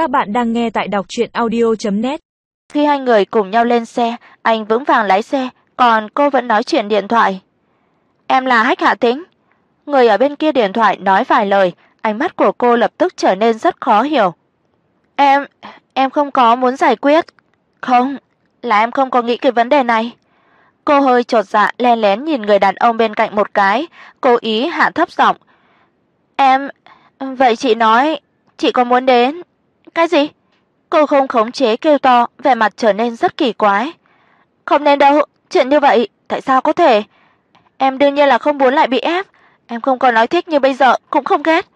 Các bạn đang nghe tại đọc audio net Khi hai người cùng nhau lên xe, anh vững vàng lái xe, còn cô vẫn nói chuyện điện thoại. "Em là Hách Hạ Tĩnh." Người ở bên kia điện thoại nói vài lời, ánh mắt của cô lập tức trở nên rất khó hiểu. "Em, em không có muốn giải quyết." "Không, là em không có nghĩ cái vấn đề này." Cô hơi chột dạ lén lén nhìn người đàn ông bên cạnh một cái, cố ý hạ thấp giọng. "Em, vậy chị nói, chị có muốn đến?" "Cái gì?" Cô không khống chế kêu to, vẻ mặt trở nên rất kỳ quái. "Không nên đâu, chuyện như vậy tại sao có thể? Em đương nhiên là không muốn lại bị ép, em không còn nói thích như bây giờ, cũng không ghét."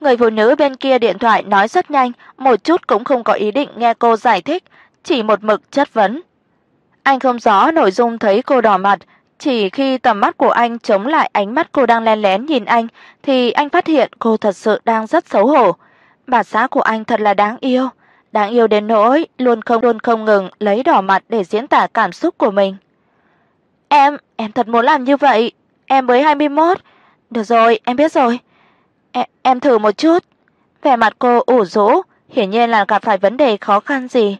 Người phụ nữ bên kia điện thoại nói rất nhanh, một chút cũng không có ý định nghe cô giải thích, chỉ một mực chất vấn. Anh không rõ nội dung thấy cô đỏ mặt, chỉ khi tầm mắt của anh chống lại ánh mắt cô đang lén lén nhìn anh thì anh phát hiện cô thật sự đang rất xấu hổ. Bà xã của anh thật là đáng yêu, đáng yêu đến nỗi luôn không luôn không ngừng lấy đỏ mặt để diễn tả cảm xúc của mình. Em, em thật muốn làm như vậy, em mới 21. Được rồi, em biết rồi. Em, em thử một chút. Vẻ mặt cô ủ rũ, hiển nhiên là gặp phải vấn đề khó khăn gì.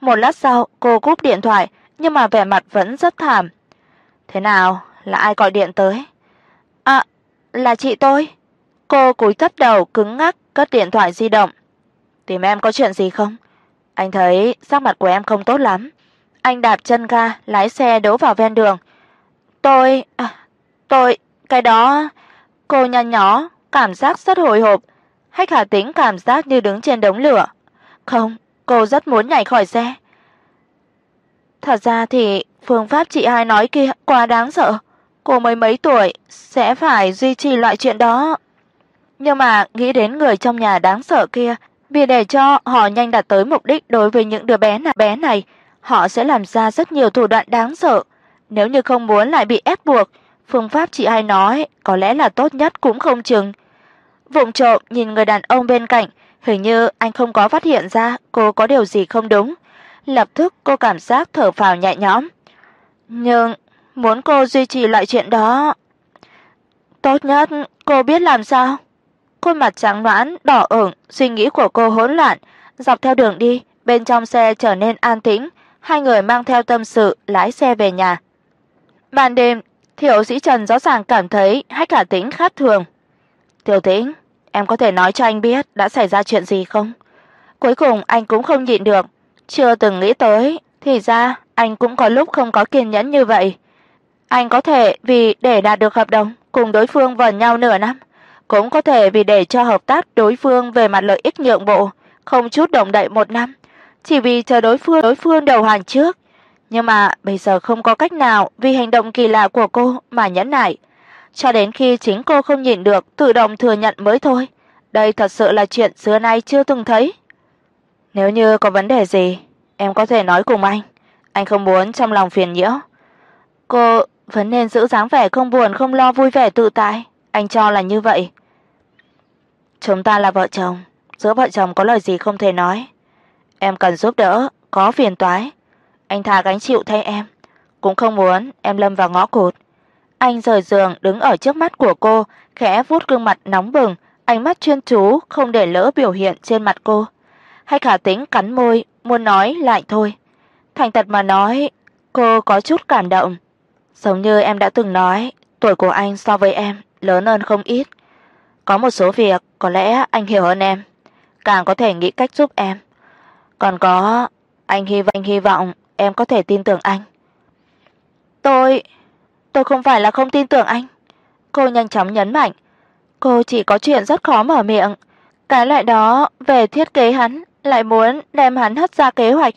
Một lát sau, cô cúp điện thoại, nhưng mà vẻ mặt vẫn rất thảm. "Thế nào, là ai gọi điện tới?" "À, là chị tôi." Cô cúi thấp đầu cứng ngắc cất điện thoại di động. "Tìm em có chuyện gì không? Anh thấy sắc mặt của em không tốt lắm." Anh đạp chân ga, lái xe đỗ vào ven đường. "Tôi, à, tôi, cái đó." Cô nhăn nhó, cảm giác rất hồi hộp. Hách Hà Tĩnh cảm giác như đứng trên đống lửa. Không, cô rất muốn nhảy khỏi xe. Thật ra thì phương pháp chị hai nói kia quá đáng sợ. Cô mới mấy tuổi sẽ phải duy trì loại chuyện đó. Nhưng mà nghĩ đến người trong nhà đáng sợ kia, vì để cho họ nhanh đạt tới mục đích đối với những đứa bé này, bé này, họ sẽ làm ra rất nhiều thủ đoạn đáng sợ. Nếu như không muốn lại bị ép buộc, phương pháp chị hai nói có lẽ là tốt nhất cũng không chừng. Vụng trộm nhìn người đàn ông bên cạnh, hình như anh không có phát hiện ra cô có điều gì không đúng. Lập tức cô cảm giác thở phào nhẹ nhõm. Nhưng muốn cô duy trì loại chuyện đó, tốt nhất cô biết làm sao? Khuôn mặt trắng nõn đỏ ửng, suy nghĩ của cô hỗn loạn, dọc theo đường đi, bên trong xe trở nên an tĩnh, hai người mang theo tâm sự lái xe về nhà. Ban đêm, Thiệu Sĩ Trần rõ ràng cảm thấy Hách Hà Tĩnh khác thường. "Tiểu Tĩnh, em có thể nói cho anh biết đã xảy ra chuyện gì không?" Cuối cùng anh cũng không nhịn được, chưa từng nghĩ tới, thì ra anh cũng có lúc không có kiên nhẫn như vậy. Anh có thể vì để đạt được hợp đồng cùng đối phương vần nhau nửa năm, cũng có thể vì để cho hợp tác đối phương về mặt lợi ích nhượng bộ, không chút động đậy một năm, chỉ vì chờ đối phương đối phương đầu hàng trước. Nhưng mà bây giờ không có cách nào vì hành động kỳ lạ của cô mà nhẫn nại, cho đến khi chính cô không nhịn được tự động thừa nhận mới thôi. Đây thật sự là chuyện xưa nay chưa từng thấy. Nếu như có vấn đề gì, em có thể nói cùng anh, anh không muốn trong lòng phiền nhiễu. Cô vẫn nên giữ dáng vẻ không buồn không lo vui vẻ tự tại, anh cho là như vậy. Chúng ta là vợ chồng, giữa vợ chồng có lời gì không thể nói. Em cần giúp đỡ, có phiền toái, anh thà gánh chịu thay em, cũng không muốn em lâm vào ngõ cụt. Anh rời giường đứng ở trước mắt của cô, khẽ vuốt gương mặt nóng bừng, ánh mắt chuyên chú không để lỡ biểu hiện trên mặt cô. Hách Khả Tĩnh cắn môi, muốn nói lại thôi. Thành thật mà nói, cô có chút cảm động. Giống như em đã từng nói, tuổi của anh so với em lớn hơn không ít. Có một số việc có lẽ anh hiểu hơn em, càng có thể nghĩ cách giúp em. Còn có, anh hy vọng anh hy vọng em có thể tin tưởng anh. Tôi, tôi không phải là không tin tưởng anh. Cô nhanh chóng nhấn mạnh, cô chỉ có chuyện rất khó mở miệng, cái loại đó về thiết kế hắn lại muốn đem hắn hất ra kế hoạch,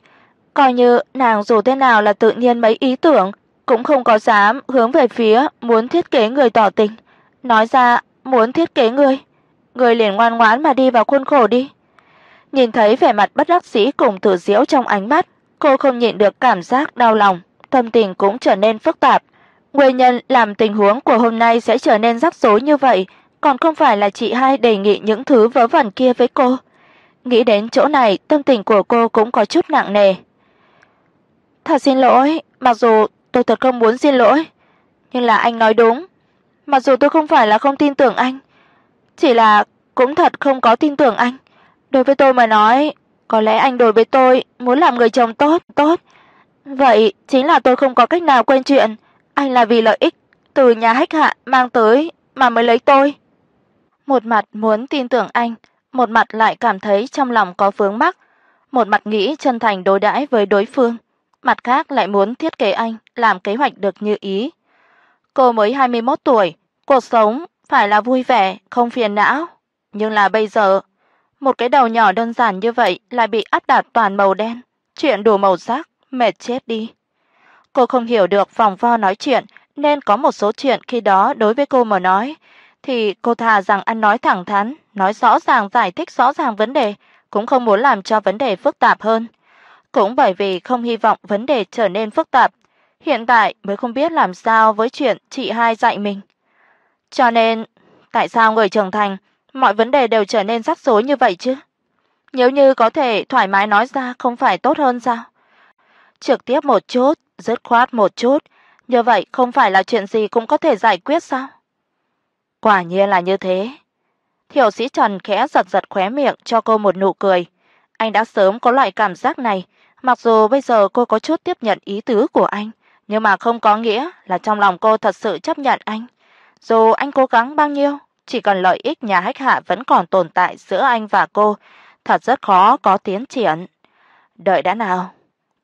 coi như nàng dù thế nào là tự nhiên mấy ý tưởng, cũng không có dám hướng về phía muốn thiết kế người tỏ tình, nói ra muốn thiết kế ngươi, ngươi liền ngoan ngoãn mà đi vào khuôn khổ đi. Nhìn thấy vẻ mặt bất đắc dĩ cùng thử Diễu trong ánh mắt, cô không nhịn được cảm giác đau lòng, tâm tình cũng trở nên phức tạp. Nguyên nhân làm tình huống của hôm nay sẽ trở nên rắc rối như vậy, còn không phải là chị hai đề nghị những thứ vớ vẩn kia với cô. Nghĩ đến chỗ này, tâm tình của cô cũng có chút nặng nề. "Thật xin lỗi, mặc dù tôi thật không muốn xin lỗi, nhưng là anh nói đúng. Mặc dù tôi không phải là không tin tưởng anh, chỉ là cũng thật không có tin tưởng anh. Đối với tôi mà nói, có lẽ anh đối với tôi muốn làm người chồng tốt, tốt. Vậy chính là tôi không có cách nào quên chuyện anh là vì lợi ích từ nhà hách hạ mang tới mà mới lấy tôi. Một mặt muốn tin tưởng anh, một mặt lại cảm thấy trong lòng có vướng mắc, một mặt nghĩ chân thành đối đãi với đối phương, mặt khác lại muốn thiết kế anh làm kế hoạch được như ý. Cô mới 21 tuổi, cuộc sống phải là vui vẻ, không phiền não, nhưng là bây giờ, một cái đầu nhỏ đơn giản như vậy lại bị áp đặt toàn màu đen, chuyện đủ màu sắc, mệt chết đi. Cô không hiểu được vòng vo nói chuyện, nên có một số chuyện khi đó đối với cô mà nói thì cô thà rằng ăn nói thẳng thắn, nói rõ ràng giải thích rõ ràng vấn đề, cũng không muốn làm cho vấn đề phức tạp hơn. Cũng bởi vì không hy vọng vấn đề trở nên phức tạp, hiện tại mới không biết làm sao với chuyện chị hai dạy mình. Cho nên, tại sao người trưởng thành mọi vấn đề đều trở nên rắc rối như vậy chứ? Nếu như có thể thoải mái nói ra không phải tốt hơn sao? Trực tiếp một chút, dứt khoát một chút, như vậy không phải là chuyện gì cũng có thể giải quyết sao? Quả nhiên là như thế. Thiểu sĩ Trần khẽ giật giật khóe miệng cho cô một nụ cười. Anh đã sớm có loại cảm giác này, mặc dù bây giờ cô có chút tiếp nhận ý tứ của anh, nhưng mà không có nghĩa là trong lòng cô thật sự chấp nhận anh. Dù anh cố gắng bao nhiêu, chỉ cần lợi ích nhà hách hạ vẫn còn tồn tại giữa anh và cô, thật rất khó có tiến triển. Đợi đã nào,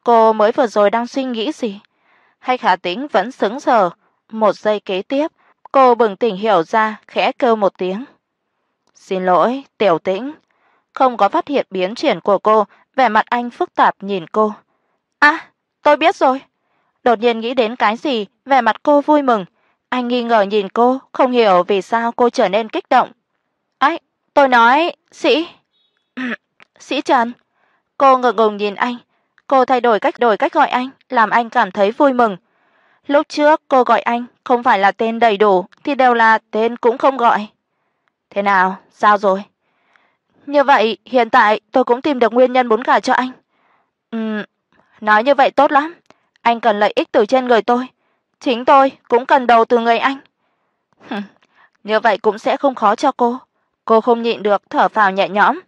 cô mới vừa rồi đang suy nghĩ gì? Hách Hạ Tĩnh vẫn sững sờ, một giây kế tiếp, cô bừng tỉnh hiểu ra, khẽ kêu một tiếng. "Xin lỗi, Tiểu Tĩnh." Không có phát hiện biến chuyển của cô, vẻ mặt anh phức tạp nhìn cô. "À, tôi biết rồi." Đột nhiên nghĩ đến cái gì, vẻ mặt cô vui mừng. Anh nghi ngờ nhìn cô, không hiểu vì sao cô trở nên kích động. "Ấy, tôi nói, sĩ." "Sĩ Trần." Cô ngượng ngùng nhìn anh, cô thay đổi cách đổi cách gọi anh, làm anh cảm thấy vui mừng. Lúc trước cô gọi anh không phải là tên đầy đủ thì đều là tên cũng không gọi. Thế nào, sao rồi? Như vậy, hiện tại tôi cũng tìm được nguyên nhân muốn gả cho anh. Ừm, nói như vậy tốt lắm. Anh cần lợi ích từ trên người tôi, chính tôi cũng cần đầu từ người anh. như vậy cũng sẽ không khó cho cô. Cô không nhịn được thở phào nhẹ nhõm.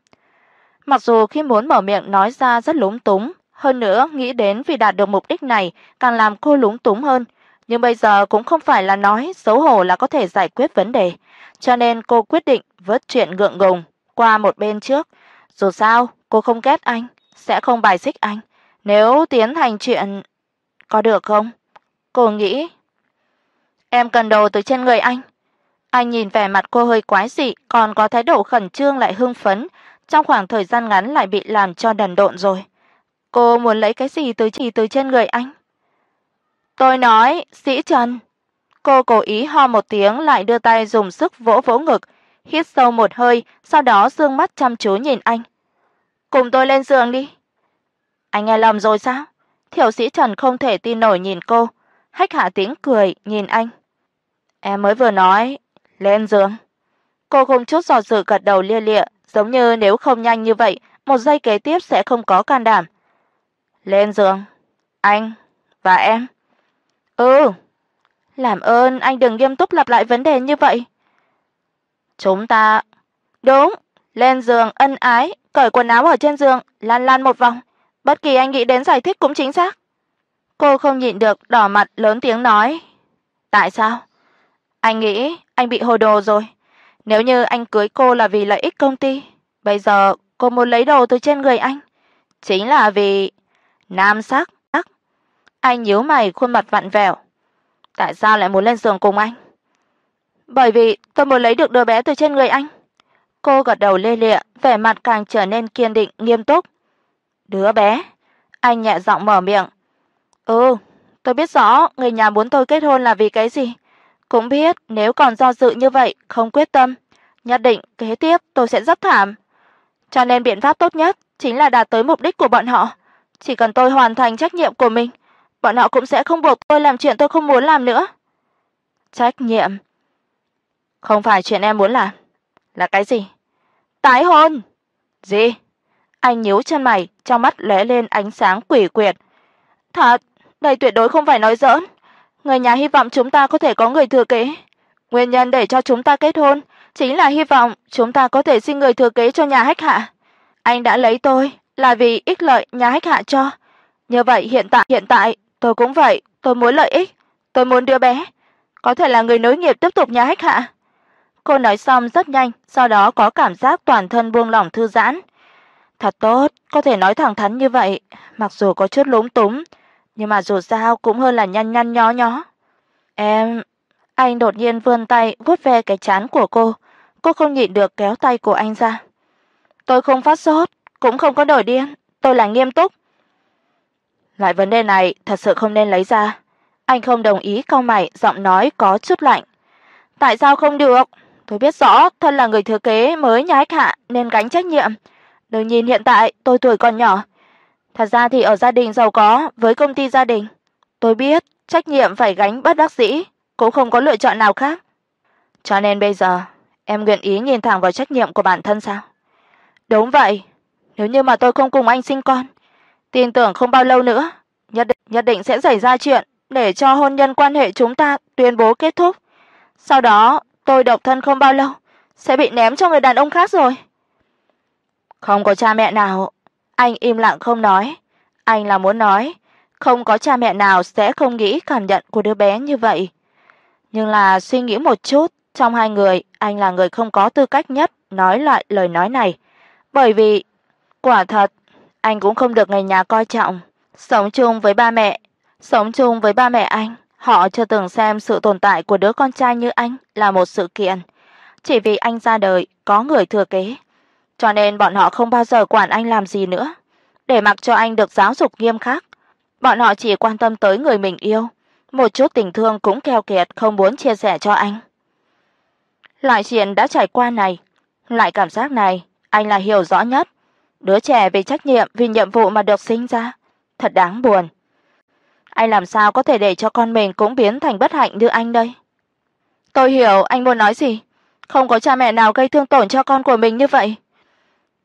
Mặc dù khi muốn mở miệng nói ra rất lúng túng, hơn nữa nghĩ đến vì đạt được mục đích này càng làm cô lúng túng hơn, nhưng bây giờ cũng không phải là nói xấu hổ là có thể giải quyết vấn đề, cho nên cô quyết định vớt chuyện ngượng ngùng qua một bên trước. Dù sao, cô không ghét anh, sẽ không bài xích anh. Nếu tiến hành chuyện có được không? Cô nghĩ. Em cần đồ từ trên người anh. Anh nhìn vẻ mặt cô hơi quái dị, còn có thái độ khẩn trương lại hưng phấn, trong khoảng thời gian ngắn lại bị làm cho đần độn rồi. Cô muốn lấy cái gì từ chỉ từ trên người anh? Tôi nói, Sĩ Trần. Cô cố ý ho một tiếng lại đưa tay dùng sức vỗ vỗ ngực, hít sâu một hơi, sau đó dương mắt chăm chú nhìn anh. "Cùng tôi lên giường đi." Anh nghe lầm rồi sao? Thiểu sĩ Trần không thể tin nổi nhìn cô, Hách Hạ Tĩnh cười nhìn anh. "Em mới vừa nói, lên giường." Cô không chút do dự gật đầu lia lịa, giống như nếu không nhanh như vậy, một giây kế tiếp sẽ không có can đảm. "Lên giường." "Anh và em." "Ừ." "Làm ơn anh đừng nghiêm túc lặp lại vấn đề như vậy." "Chúng ta..." "Đúng, lên giường ân ái, cởi quần áo ở trên giường, lăn lăn một vòng." Bất kỳ anh nghĩ đến giải thích cũng chính xác. Cô không nhịn được đỏ mặt lớn tiếng nói, "Tại sao?" Anh nghĩ anh bị hồ đồ rồi. Nếu như anh cưới cô là vì lợi ích công ty, bây giờ cô muốn lấy đồ từ trên người anh, chính là vì nam sắc. Anh nhíu mày khuôn mặt vặn vẹo. Tại sao lại muốn lên giường cùng anh? Bởi vì tôi muốn lấy được đứa bé từ trên người anh. Cô gật đầu lê lịa, vẻ mặt càng trở nên kiên định, nghiêm túc. Đứa bé? Anh nhẹ giọng mở miệng. Ừ, tôi biết rõ người nhà muốn tôi kết hôn là vì cái gì, cũng biết nếu còn do dự như vậy, không quyết tâm, nhất định kế tiếp tôi sẽ rất thảm. Cho nên biện pháp tốt nhất chính là đạt tới mục đích của bọn họ. Chỉ cần tôi hoàn thành trách nhiệm của mình, bọn họ cũng sẽ không buộc tôi làm chuyện tôi không muốn làm nữa. Trách nhiệm? Không phải chuyện em muốn làm, là cái gì? Tái hôn. Gì? Anh nhíu chân mày, trong mắt lóe lên ánh sáng quỷ quyệt. Thật, đây tuyệt đối không phải nói giỡn. Người nhà hy vọng chúng ta có thể có người thừa kế. Nguyên nhân để cho chúng ta kết hôn chính là hy vọng chúng ta có thể xin người thừa kế cho nhà Hách Hạ. anh đã lấy tôi là vì ích lợi nhà hách hạ cho. Như vậy hiện tại hiện tại tôi cũng vậy, tôi muốn lợi ích, tôi muốn đứa bé, có thể là người nối nghiệp tiếp tục nhà hách hạ. Cô nói xong rất nhanh, sau đó có cảm giác toàn thân buông lỏng thư giãn. Thật tốt, có thể nói thẳng thắn như vậy, mặc dù có chút lúng túng, nhưng mà dù sao cũng hơn là nhăn nhăn nhó nhó. Em, anh đột nhiên vươn tay vuốt ve cái trán của cô, cô không nhịn được kéo tay của anh ra. Tôi không phát sốt, cũng không có nổi điên, tôi là nghiêm túc. Lại vấn đề này thật sự không nên lấy ra. Anh không đồng ý cau mày, giọng nói có chút lạnh. Tại sao không được? Tôi biết rõ thân là người thừa kế mới nhái hạ nên gánh trách nhiệm. Đừng nhìn hiện tại tôi tuổi còn nhỏ. Thật ra thì ở gia đình giàu có với công ty gia đình, tôi biết trách nhiệm phải gánh bất đắc dĩ, cũng không có lựa chọn nào khác. Cho nên bây giờ, em nguyện ý nhìn thẳng vào trách nhiệm của bản thân sao? Đúng vậy, nếu như mà tôi không cùng anh sinh con, tin tưởng không bao lâu nữa, nhất định nhất định sẽ xảy ra chuyện để cho hôn nhân quan hệ chúng ta tuyên bố kết thúc. Sau đó, tôi độc thân không bao lâu sẽ bị ném cho người đàn ông khác rồi. Không có cha mẹ nào, anh im lặng không nói. Anh là muốn nói, không có cha mẹ nào sẽ không nghĩ cảm nhận của đứa bé như vậy. Nhưng là suy nghĩ một chút, trong hai người, anh là người không có tư cách nhất nói lại lời nói này, bởi vì quả thật anh cũng không được người nhà coi trọng, sống chung với ba mẹ, sống chung với ba mẹ anh, họ chưa từng xem sự tồn tại của đứa con trai như anh là một sự kiện, chỉ vì anh ra đời có người thừa kế, cho nên bọn họ không bao giờ quản anh làm gì nữa, để mặc cho anh được giáo dục nghiêm khắc. Bọn họ chỉ quan tâm tới người mình yêu, một chút tình thương cũng keo kiệt không muốn chia sẻ cho anh. Loại chuyện đã trải qua này, loại cảm giác này, anh là hiểu rõ nhất. Đứa trẻ vì trách nhiệm, vì nhiệm vụ mà được sinh ra, thật đáng buồn. Anh làm sao có thể để cho con mình cũng biến thành bất hạnh như anh đây? Tôi hiểu anh muốn nói gì, không có cha mẹ nào gây thương tổn cho con của mình như vậy.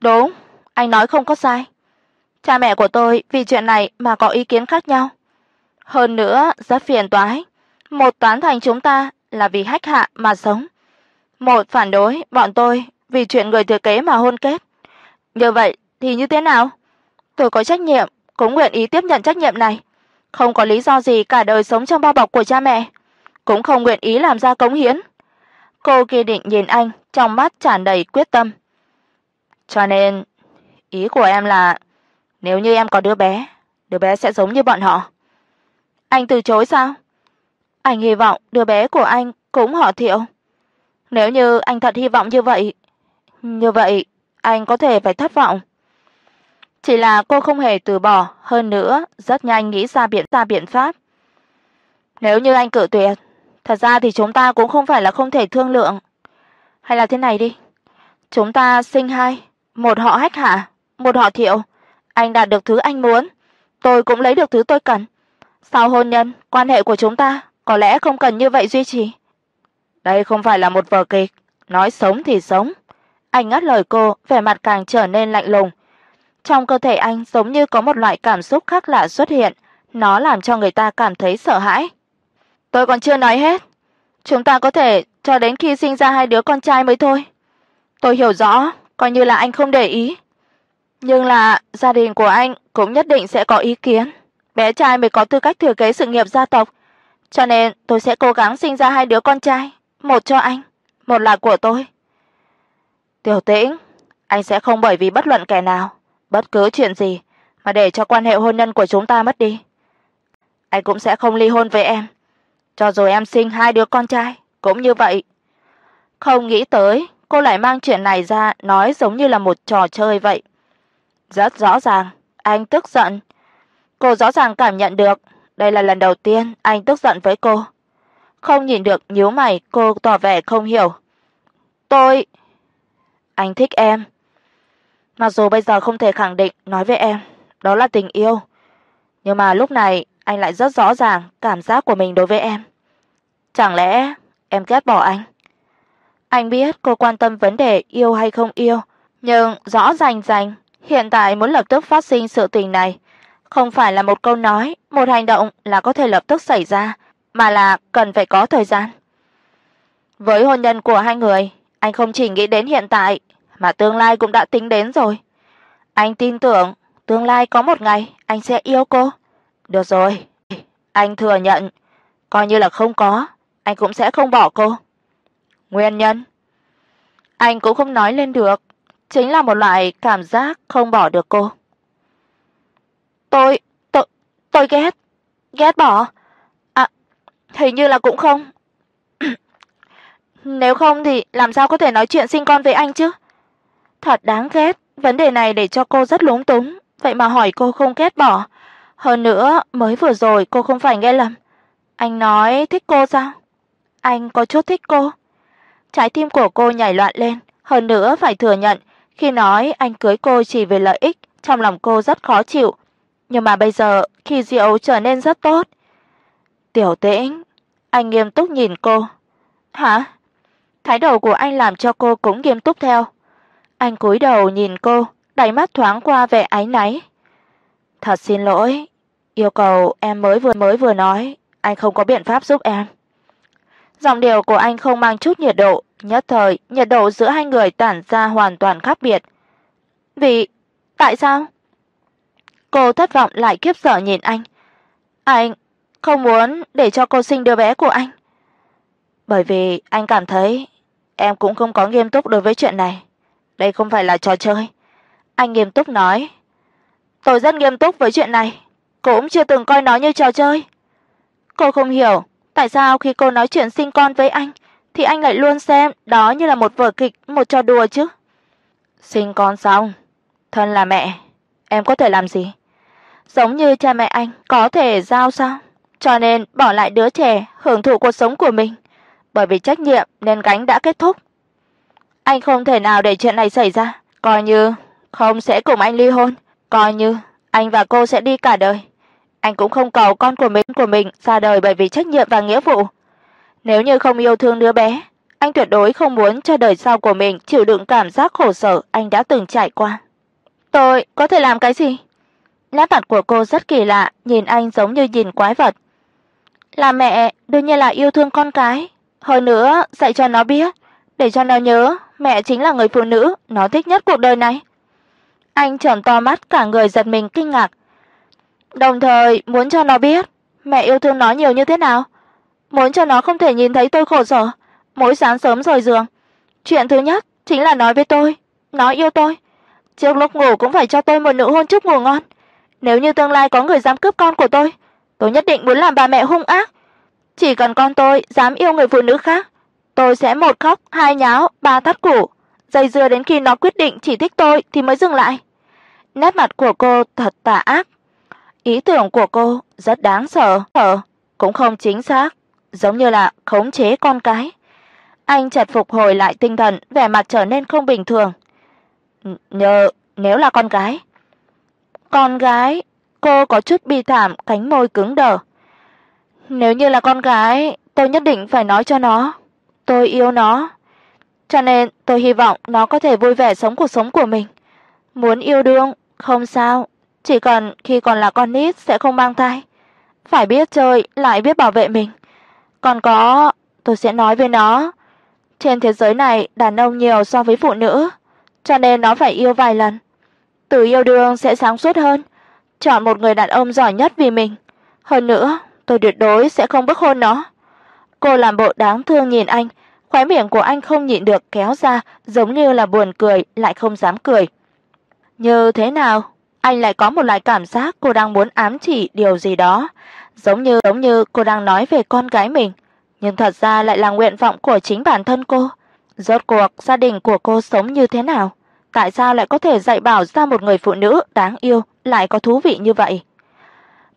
Đúng, anh nói không có sai. Cha mẹ của tôi vì chuyện này mà có ý kiến khác nhau. Hơn nữa, rất phiền toái. Một tán thành chúng ta là vì hách hạ mà sống. Một phản đối bọn tôi vì chuyện người thừa kế mà hôn kết. Như vậy thì như thế nào? Tôi có trách nhiệm, cũng nguyện ý tiếp nhận trách nhiệm này. Không có lý do gì cả đời sống trong bao bọc của cha mẹ, cũng không nguyện ý làm ra cống hiến. Cô kia định nhìn anh, trong mắt tràn đầy quyết tâm. Cho nên, ý của em là nếu như em có đứa bé, đứa bé sẽ giống như bọn họ. Anh từ chối sao? Anh hy vọng đứa bé của anh cũng họ Thiệu. Nếu như anh thật hy vọng như vậy, như vậy anh có thể phải thất vọng. Chỉ là cô không hề từ bỏ, hơn nữa rất nhanh nghĩ ra biện ra biện pháp. Nếu như anh cự tuyệt, thật ra thì chúng ta cũng không phải là không thể thương lượng. Hay là thế này đi, chúng ta sinh hai, một họ Hách hả? một họ Thiệu, anh đạt được thứ anh muốn, tôi cũng lấy được thứ tôi cần. Sau hôn nhân, quan hệ của chúng ta có lẽ không cần như vậy duy trì. Đây không phải là một vở kịch, nói sống thì sống. Anh ngắt lời cô, vẻ mặt càng trở nên lạnh lùng. Trong cơ thể anh giống như có một loại cảm xúc khác lạ xuất hiện, nó làm cho người ta cảm thấy sợ hãi. Tôi còn chưa nói hết, chúng ta có thể cho đến khi sinh ra hai đứa con trai mới thôi. Tôi hiểu rõ, coi như là anh không để ý. Nhưng là gia đình của anh cũng nhất định sẽ có ý kiến, bé trai mới có tư cách thừa kế sự nghiệp gia tộc, cho nên tôi sẽ cố gắng sinh ra hai đứa con trai, một cho anh, một là của tôi. Tiểu Tĩnh, anh sẽ không bởi vì bất luận kẻ nào, bất cứ chuyện gì mà để cho quan hệ hôn nhân của chúng ta mất đi. Anh cũng sẽ không ly hôn với em, cho dù em sinh hai đứa con trai, cũng như vậy. Không nghĩ tới, cô lại mang chuyện này ra nói giống như là một trò chơi vậy. Rất rõ ràng, anh tức giận. Cô rõ ràng cảm nhận được, đây là lần đầu tiên anh tức giận với cô. Không nhìn được nhíu mày, cô tỏ vẻ không hiểu. "Tôi anh thích em." Mặc dù bây giờ không thể khẳng định nói với em, đó là tình yêu, nhưng mà lúc này anh lại rất rõ ràng cảm giác của mình đối với em. Chẳng lẽ em ghét bỏ anh? Anh biết cô quan tâm vấn đề yêu hay không yêu, nhưng rõ ràng ràng hiện tại muốn lập tức phát sinh sự tình này, không phải là một câu nói, một hành động là có thể lập tức xảy ra, mà là cần phải có thời gian. Với hôn nhân của hai người, anh không chỉ nghĩ đến hiện tại mà tương lai cũng đã tính đến rồi. Anh tin tưởng tương lai có một ngày anh sẽ yêu cô. Được rồi, anh thừa nhận, coi như là không có, anh cũng sẽ không bỏ cô. Nguyên nhân? Anh cũng không nói lên được, chính là một loại cảm giác không bỏ được cô. Tôi, tôi, tôi ghét, ghét bỏ. À, hình như là cũng không. Nếu không thì làm sao có thể nói chuyện sinh con với anh chứ? Thật đáng ghét, vấn đề này để cho cô rất lúng túng, vậy mà hỏi cô không ghét bỏ. Hơn nữa, mới vừa rồi cô không phải nghe lầm. Anh nói thích cô sao? Anh có chút thích cô. Trái tim của cô nhảy loạn lên, hơn nữa phải thừa nhận, khi nói anh cưới cô chỉ vì lợi ích, trong lòng cô rất khó chịu. Nhưng mà bây giờ, khi diệu trở nên rất tốt. Tiểu Tĩnh, anh nghiêm túc nhìn cô. "Hả?" Thái độ của anh làm cho cô cũng nghiêm túc theo. Anh cúi đầu nhìn cô, đáy mắt thoáng qua vẻ áy náy. "Thật xin lỗi, yêu cầu em mới vừa mới vừa nói, anh không có biện pháp giúp em." Giọng điệu của anh không mang chút nhiệt độ, nhất thời nhiệt độ giữa hai người tản ra hoàn toàn khác biệt. "Vì tại sao?" Cô thất vọng lại kiếp sợ nhìn anh. "Anh không muốn để cho cô sinh đứa bé của anh." Bởi vì anh cảm thấy em cũng không có nghiêm túc đối với chuyện này. Đây không phải là trò chơi." Anh nghiêm túc nói. "Tôi rất nghiêm túc với chuyện này, cũng chưa từng coi nó như trò chơi." Cô không hiểu, tại sao khi cô nói chuyện sinh con với anh thì anh lại luôn xem đó như là một vở kịch, một trò đùa chứ? Sinh con xong, thân là mẹ, em có thể làm gì? Giống như cha mẹ anh có thể giao sao? Cho nên bỏ lại đứa trẻ hưởng thụ cuộc sống của mình, bởi vì trách nhiệm nên gánh đã kết thúc. Anh không thể nào để chuyện này xảy ra, coi như không sẽ cùng anh ly hôn, coi như anh và cô sẽ đi cả đời. Anh cũng không cầu con của mình của mình ra đời bởi vì trách nhiệm và nghĩa vụ. Nếu như không yêu thương đứa bé, anh tuyệt đối không muốn cho đời sau của mình chịu đựng cảm giác khổ sở anh đã từng trải qua. Tôi có thể làm cái gì? Nét mặt của cô rất kỳ lạ, nhìn anh giống như nhìn quái vật. Là mẹ, đương nhiên là yêu thương con cái, hơn nữa dạy cho nó biết, để cho nó nhớ mẹ chính là người phụ nữ nó thích nhất cuộc đời này. Anh trợn to mắt cả người giật mình kinh ngạc. Đồng thời muốn cho nó biết mẹ yêu thương nó nhiều như thế nào, muốn cho nó không thể nhìn thấy tôi khổ sở, mỗi sáng sớm rời giường, chuyện thứ nhất chính là nói với tôi, nó yêu tôi. Trước lúc ngủ cũng phải cho tôi một nụ hôn chúc ngủ ngon. Nếu như tương lai có người dám cướp con của tôi, tôi nhất định muốn làm bà mẹ hung ác. Chỉ cần con tôi dám yêu người phụ nữ khác, tôi sẽ một khóc, hai nháo, ba thắt cổ, dây dưa đến khi nó quyết định chỉ thích tôi thì mới dừng lại. Nét mặt của cô thật tà ác. Ý tưởng của cô rất đáng sợ, sợ cũng không chính xác, giống như là khống chế con cái. Anh chợt phục hồi lại tinh thần, vẻ mặt trở nên không bình thường. Nhờ nếu là con gái. Con gái? Cô có chút bi thảm, cánh môi cứng đờ. Nếu như là con gái, tôi nhất định phải nói cho nó, tôi yêu nó. Cho nên tôi hy vọng nó có thể vui vẻ sống cuộc sống của mình. Muốn yêu đương không sao, chỉ cần khi còn là con nít sẽ không mang thai. Phải biết chơi, lại biết bảo vệ mình. Còn có, tôi sẽ nói với nó, trên thế giới này đàn ông nhiều so với phụ nữ, cho nên nó phải yêu vài lần. Từ yêu đương sẽ sáng suốt hơn, chọn một người đàn ông giỏi nhất vì mình. Hơn nữa, tôi tuyệt đối sẽ không bức hôn nó. Cô làm bộ đáng thương nhìn anh, khóe miệng của anh không nhịn được kéo ra, giống như là buồn cười lại không dám cười. Như thế nào? Anh lại có một loại cảm giác cô đang muốn ám chỉ điều gì đó, giống như giống như cô đang nói về con gái mình, nhưng thật ra lại là nguyện vọng của chính bản thân cô. Rốt cuộc gia đình của cô sống như thế nào? Tại sao lại có thể dạy bảo ra một người phụ nữ đáng yêu lại có thú vị như vậy?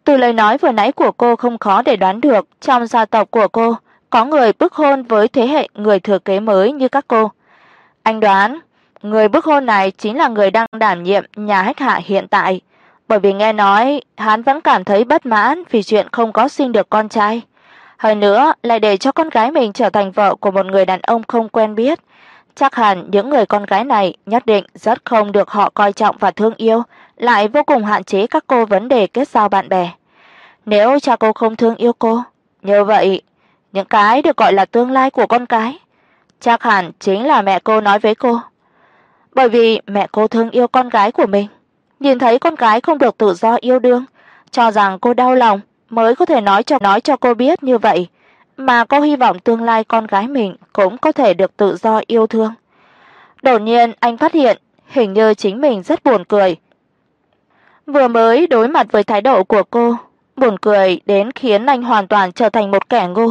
Từ lời nói vừa nãy của cô không khó để đoán được, trong gia tộc của cô có người bức hôn với thế hệ người thừa kế mới như các cô. Anh đoán, người bức hôn này chính là người đang đảm nhiệm nhà hách hạ hiện tại, bởi vì nghe nói hắn vẫn cảm thấy bất mãn vì chuyện không có sinh được con trai. Hơn nữa, lại để cho con gái mình trở thành vợ của một người đàn ông không quen biết, chắc hẳn những người con gái này nhất định rất không được họ coi trọng và thương yêu, lại vô cùng hạn chế các cô vấn đề kết giao bạn bè. Nếu cha cô không thương yêu cô, như vậy những cái được gọi là tương lai của con cái, chắc hẳn chính là mẹ cô nói với cô. Bởi vì mẹ cô thương yêu con gái của mình, nhìn thấy con gái không được tự do yêu đương, cho rằng cô đau lòng mới có thể nói cho nói cho cô biết như vậy, mà cô hy vọng tương lai con gái mình cũng có thể được tự do yêu thương. Đột nhiên anh phát hiện, hình như chính mình rất buồn cười. Vừa mới đối mặt với thái độ của cô, buồn cười đến khiến anh hoàn toàn trở thành một kẻ ngu.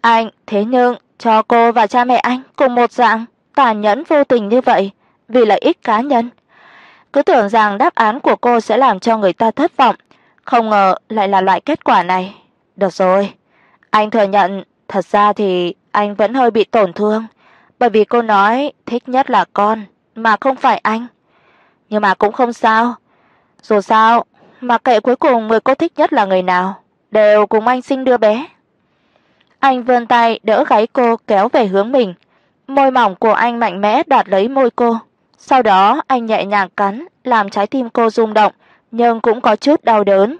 Anh thế nhưng cho cô và cha mẹ anh cùng một dạng tàn nhẫn vô tình như vậy, vì lợi ích cá nhân. Cứ tưởng rằng đáp án của cô sẽ làm cho người ta thất vọng, không ngờ lại là loại kết quả này. Được rồi, anh thừa nhận, thật ra thì anh vẫn hơi bị tổn thương, bởi vì cô nói thích nhất là con mà không phải anh. Nhưng mà cũng không sao. Dù sao, mặc kệ cuối cùng người cô thích nhất là người nào, đều cùng anh sinh đứa bé. Anh vươn tay đỡ gáy cô kéo về hướng mình. Môi mỏng của anh mạnh mẽ đoạt lấy môi cô. Sau đó anh nhẹ nhàng cắn, làm trái tim cô rung động, nhưng cũng có chút đau đớn.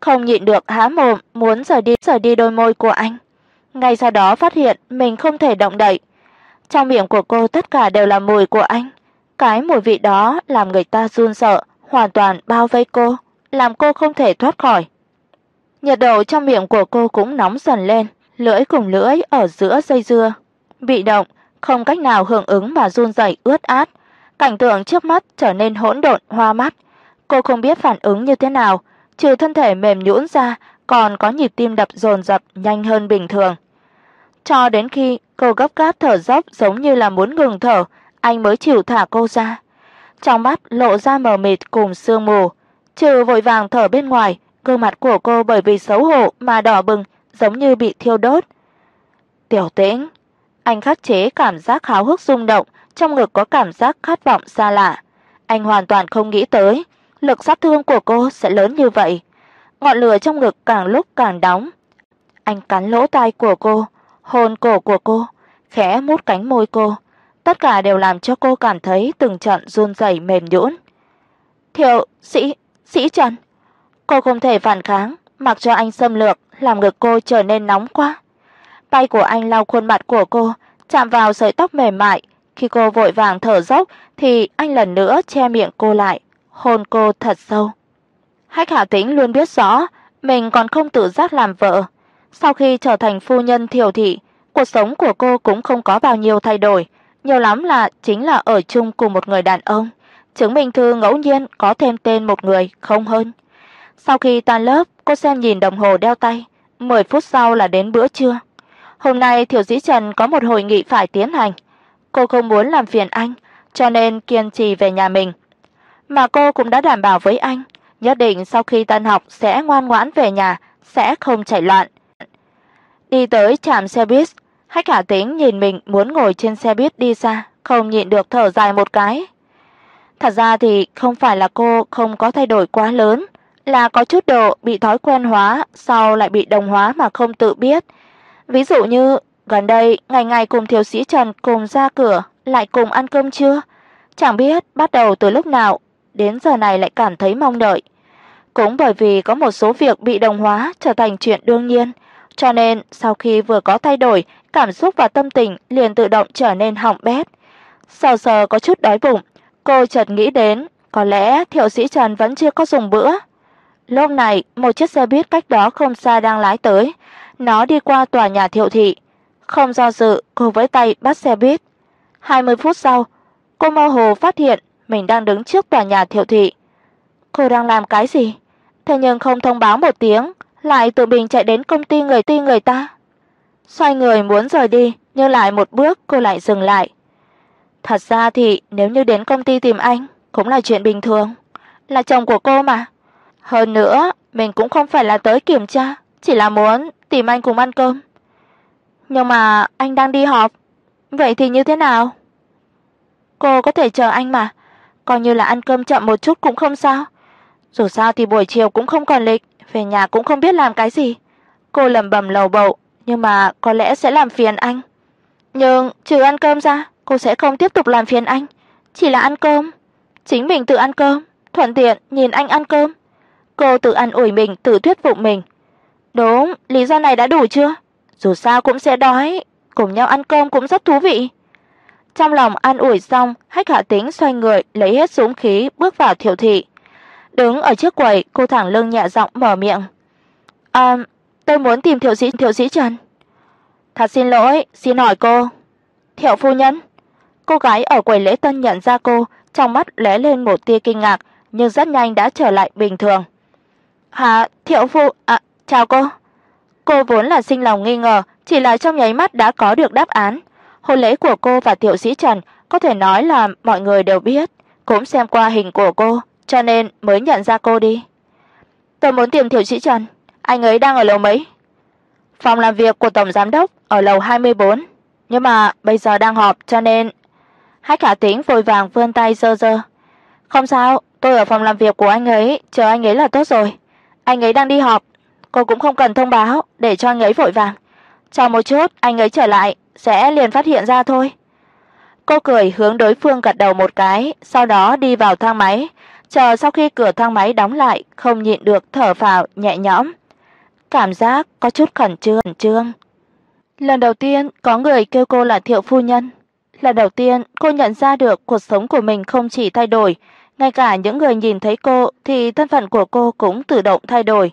Không nhịn được há mồm muốn rời đi rời đi đôi môi của anh. Ngay sau đó phát hiện mình không thể động đậy. Trong miệng của cô tất cả đều là mùi của anh. Cái mùi vị đó làm người ta run sợ, hoàn toàn bao vây cô, làm cô không thể thoát khỏi. Nhiệt độ trong miệng của cô cũng nóng dần lên, lưỡi cùng lưỡi ở giữa dây dưa, bị động, không cách nào hưởng ứng mà run rẩy ướt át. Cảnh tượng trước mắt trở nên hỗn độn hoa mắt. Cô không biết phản ứng như thế nào, trừ thân thể mềm nhũn ra, còn có nhịp tim đập dồn dập nhanh hơn bình thường. Cho đến khi cô gấp gáp thở dốc giống như là muốn ngừng thở, anh mới chịu thả cô ra. Trong mắt lộ ra mờ mịt cùng sương mù, trừ vội vàng thở bên ngoài, gương mặt của cô bởi vì xấu hổ mà đỏ bừng, giống như bị thiêu đốt. Tiểu Tĩnh, anh khắc chế cảm giác háo hức rung động, trong ngực có cảm giác khát vọng xa lạ. Anh hoàn toàn không nghĩ tới, lực sát thương của cô sẽ lớn như vậy. Ngọn lửa trong ngực càng lúc càng đóng. Anh cắn lỗ tai của cô, hôn cổ của cô, khẽ mút cánh môi cô, tất cả đều làm cho cô cảm thấy từng trận run rẩy mềm nhũn. "Thiệu sĩ, sĩ Trần." Cô không thể phản kháng, mặc cho anh xâm lược, làm ngực cô trở nên nóng quá. Tay của anh lau khuôn mặt của cô, chạm vào sợi tóc mềm mại, khi cô vội vàng thở dốc thì anh lần nữa che miệng cô lại, hôn cô thật sâu. Hách Hà Tĩnh luôn biết rõ mình còn không tự giác làm vợ. Sau khi trở thành phu nhân Thiều thị, cuộc sống của cô cũng không có bao nhiêu thay đổi, nhiều lắm là chính là ở chung cùng một người đàn ông, chứng minh thư ngẫu nhiên có thêm tên một người, không hơn. Sau khi tan lớp, cô xem nhìn đồng hồ đeo tay, 10 phút sau là đến bữa trưa. Hôm nay Thiều Dĩ Trần có một hội nghị phải tiến hành. Cô không muốn làm phiền anh, cho nên kiên trì về nhà mình. Mà cô cũng đã đảm bảo với anh, nhất định sau khi tan học sẽ ngoan ngoãn về nhà, sẽ không chạy loạn. Đi tới trạm xe buýt, Hách Hà Tĩnh nhìn mình muốn ngồi trên xe buýt đi xa, không nhịn được thở dài một cái. Thật ra thì không phải là cô không có thay đổi quá lớn, là có chút độ bị thói quen hóa, sau lại bị đồng hóa mà không tự biết. Ví dụ như gần đây ngày ngày cùng thiếu sĩ Trần cùng ra cửa, lại cùng ăn cơm trưa, chẳng biết bắt đầu từ lúc nào, đến giờ này lại cảm thấy mong đợi. Cũng bởi vì có một số việc bị đồng hóa trở thành chuyện đương nhiên, cho nên sau khi vừa có thay đổi, cảm xúc và tâm tình liền tự động trở nên hỏng bét. Sờ sờ có chút đói bụng, cô chợt nghĩ đến, có lẽ Thiệu Sĩ Trần vẫn chưa có dùng bữa. Lúc này, một chiếc xe buýt cách đó không xa đang lái tới, nó đi qua tòa nhà Thiệu thị. Không do dự, cô với tay bắt xe buýt. 20 phút sau, cô mơ hồ phát hiện mình đang đứng trước tòa nhà Thiệu thị. Cô đang làm cái gì? Thế nhưng không thông báo một tiếng, lại tự mình chạy đến công ty người ti người ta. Xoay người muốn rời đi, nhưng lại một bước cô lại dừng lại. Thật ra thì nếu như đến công ty tìm anh cũng là chuyện bình thường, là chồng của cô mà. Hơn nữa, mình cũng không phải là tới kiểm tra, chỉ là muốn tìm anh cùng ăn cơm. Nhưng mà anh đang đi họp, vậy thì như thế nào? Cô có thể chờ anh mà, coi như là ăn cơm chậm một chút cũng không sao. Dù sao thì buổi chiều cũng không còn lịch, về nhà cũng không biết làm cái gì. Cô lẩm bẩm lầu bầu, nhưng mà có lẽ sẽ làm phiền anh. Nhưng trừ ăn cơm ra, cô sẽ không tiếp tục làm phiền anh, chỉ là ăn cơm, chính mình tự ăn cơm, thuận tiện nhìn anh ăn cơm. Cô tự ăn ủi mình, tự thuyết phục mình. Đúng, lý do này đã đủ chưa? Dù sao cũng sẽ đói, cùng nhau ăn cơm cũng rất thú vị. Trong lòng an ủi xong, Hách Hạ Tính xoay người, lấy hết dũng khí bước vào thiểu thị. Đứng ở trước quầy, cô thẳng lưng nhẹ giọng mở miệng. "À, tôi muốn tìm Thiệu sĩ Thiệu sĩ Trần." "Thật xin lỗi, xin hỏi cô." "Thiệu phu nhân?" Cô gái ở quầy lễ tân nhận ra cô, trong mắt lóe lên một tia kinh ngạc, nhưng rất nhanh đã trở lại bình thường. "Hả, Thiệu phu à, chào cô." Cô vốn là sinh lòng nghi ngờ, chỉ là trong nháy mắt đã có được đáp án. Hôn lễ của cô và Tiểu Sĩ Trần có thể nói là mọi người đều biết, cũng xem qua hình của cô, cho nên mới nhận ra cô đi. Tôi muốn tìm Tiểu Sĩ Trần, anh ấy đang ở lầu mấy? Phòng làm việc của tổng giám đốc ở lầu 24, nhưng mà bây giờ đang họp cho nên Hách Khả Tĩnh vội vàng vươn tay giơ giơ. "Không sao, tôi ở phòng làm việc của anh ấy, chờ anh ấy là tốt rồi. Anh ấy đang đi họp, cô cũng không cần thông báo để cho anh ấy vội vàng. Chờ một chút, anh ấy trở lại sẽ liền phát hiện ra thôi." Cô cười hướng đối phương gật đầu một cái, sau đó đi vào thang máy, chờ sau khi cửa thang máy đóng lại, không nhịn được thở phào nhẹ nhõm. Cảm giác có chút khẩn trương, trương. Lần đầu tiên có người kêu cô là Thiệu phu nhân, Lần đầu tiên, cô nhận ra được cuộc sống của mình không chỉ thay đổi, ngay cả những người nhìn thấy cô thì thân phận của cô cũng tự động thay đổi.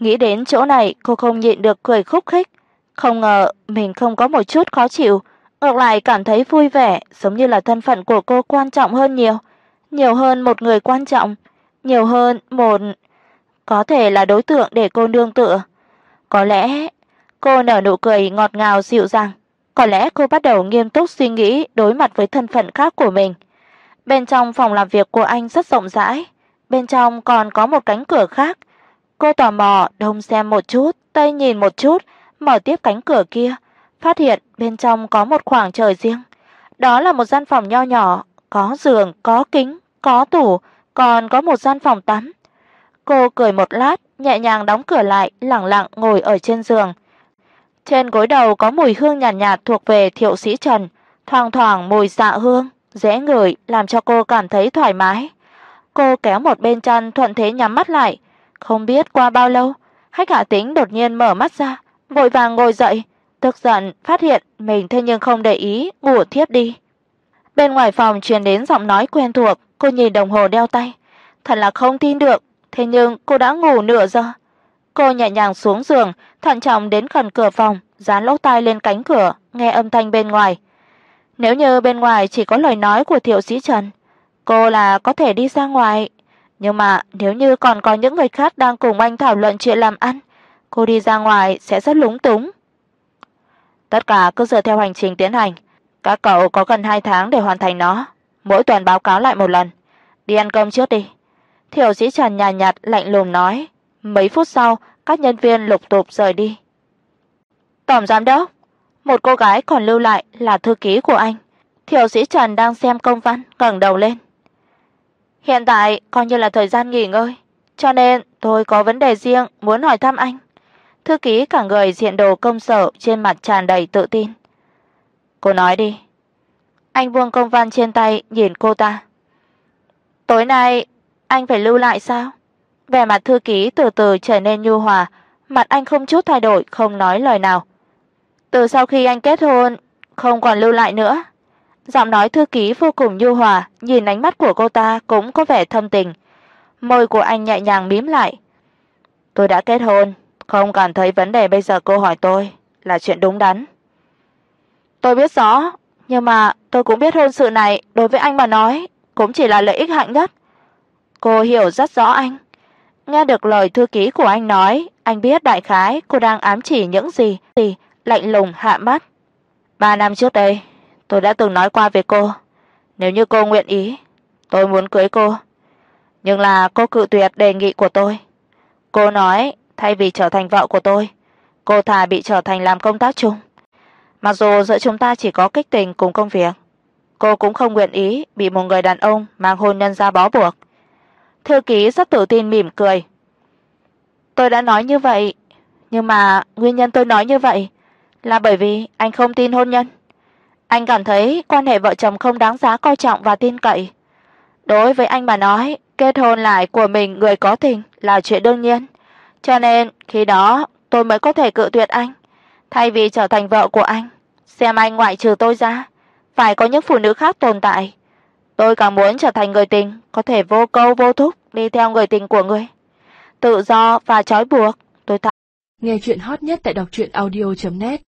Nghĩ đến chỗ này, cô không nhịn được cười khúc khích, không ngờ mình không có một chút khó chịu, ngược lại cảm thấy vui vẻ, giống như là thân phận của cô quan trọng hơn nhiều, nhiều hơn một người quan trọng, nhiều hơn một có thể là đối tượng để cô nương tựa. Có lẽ cô nở nụ cười ngọt ngào dịu dàng, có lẽ cô bắt đầu nghiêm túc suy nghĩ đối mặt với thân phận khác của mình. Bên trong phòng làm việc của anh rất rộng rãi, bên trong còn có một cánh cửa khác. Cô tò mò đông xem một chút, tây nhìn một chút, mở tiếp cánh cửa kia, phát hiện bên trong có một khoảng trời riêng. Đó là một gian phòng nho nhỏ, có giường, có kính, có tủ, còn có một gian phòng tắm. Cô cười một lát, nhẹ nhàng đóng cửa lại, lặng lặng ngồi ở trên giường. Trên gối đầu có mùi hương nhàn nhạt, nhạt thuộc về Thiệu Sĩ Trần, thoang thoảng mùi xạ hương, dễ ngửi làm cho cô cảm thấy thoải mái. Cô kéo một bên chân thuận thế nhắm mắt lại, không biết qua bao lâu, Hách Hạ Tĩnh đột nhiên mở mắt ra, vội vàng ngồi dậy, tức giận phát hiện mình thế nhưng không để ý, ngủ thiếp đi. Bên ngoài phòng truyền đến giọng nói quen thuộc, cô nhìn đồng hồ đeo tay, thật là không tin được, thế nhưng cô đã ngủ nửa giờ. Cô nhẹ nhàng xuống giường, thận trọng đến gần cửa phòng, dán lỗ tai lên cánh cửa, nghe âm thanh bên ngoài. Nếu như bên ngoài chỉ có lời nói của Thiệu Sĩ Trần, cô là có thể đi ra ngoài, nhưng mà nếu như còn có những người khác đang cùng anh thảo luận chuyện làm ăn, cô đi ra ngoài sẽ rất lúng túng. Tất cả cứ dựa theo hành trình tiến hành, các cậu có gần 2 tháng để hoàn thành nó, mỗi tuần báo cáo lại một lần. Đi ăn cơm trước đi." Thiệu Sĩ Trần nhàn nhạt lạnh lùng nói. Mấy phút sau, các nhân viên lục tục rời đi. Tổng giám đốc, một cô gái còn lưu lại là thư ký của anh. Thiệu sĩ Trần đang xem công văn, ngẩng đầu lên. Hiện tại coi như là thời gian nghỉ ngơi, cho nên tôi có vấn đề riêng muốn hỏi thăm anh. Thư ký cả người diện đồ công sở trên mặt tràn đầy tự tin. Cô nói đi. Anh buông công văn trên tay nhìn cô ta. Tối nay anh phải lưu lại sao? Vẻ mặt thư ký từ từ trở nên nhu hòa, mặt anh không chút thay đổi, không nói lời nào. Từ sau khi anh kết hôn, không còn lưu lại nữa. Giọng nói thư ký vô cùng nhu hòa, nhìn ánh mắt của cô ta cũng có vẻ thâm tình. Môi của anh nhẹ nhàng mím lại. Tôi đã kết hôn, không cảm thấy vấn đề bây giờ cô hỏi tôi là chuyện đúng đắn. Tôi biết rõ, nhưng mà tôi cũng biết hôn sự này đối với anh mà nói cũng chỉ là lợi ích hạng nhất. Cô hiểu rất rõ anh. Nghe được lời thư ký của anh nói, anh biết đại khái cô đang ám chỉ những gì, thì lạnh lùng hạ mắt. Ba năm trước đây, tôi đã từng nói qua với cô, nếu như cô nguyện ý, tôi muốn cưới cô. Nhưng là cô cự tuyệt đề nghị của tôi. Cô nói thay vì trở thành vợ của tôi, cô thà bị trở thành làm công tác chung. Mặc dù giữa chúng ta chỉ có kích tình cùng công việc, cô cũng không nguyện ý bị một người đàn ông mang hôn nhân ra bó buộc. Thư ký rất tự tin mỉm cười. Tôi đã nói như vậy, nhưng mà nguyên nhân tôi nói như vậy là bởi vì anh không tin hôn nhân. Anh cảm thấy quan hệ vợ chồng không đáng giá coi trọng và tin cậy. Đối với anh mà nói, kết hôn lại của mình người có tình là chuyện đương nhiên. Cho nên khi đó tôi mới có thể cự tuyệt anh, thay vì trở thành vợ của anh, xem anh ngoại trừ tôi ra, phải có những phụ nữ khác tồn tại. Tôi càng muốn trở thành người tình có thể vô câu vô thúc đi theo người tình của người. Tự do và trói buộc, tôi Nghe chuyện hot nhất tại đọc truyện audio net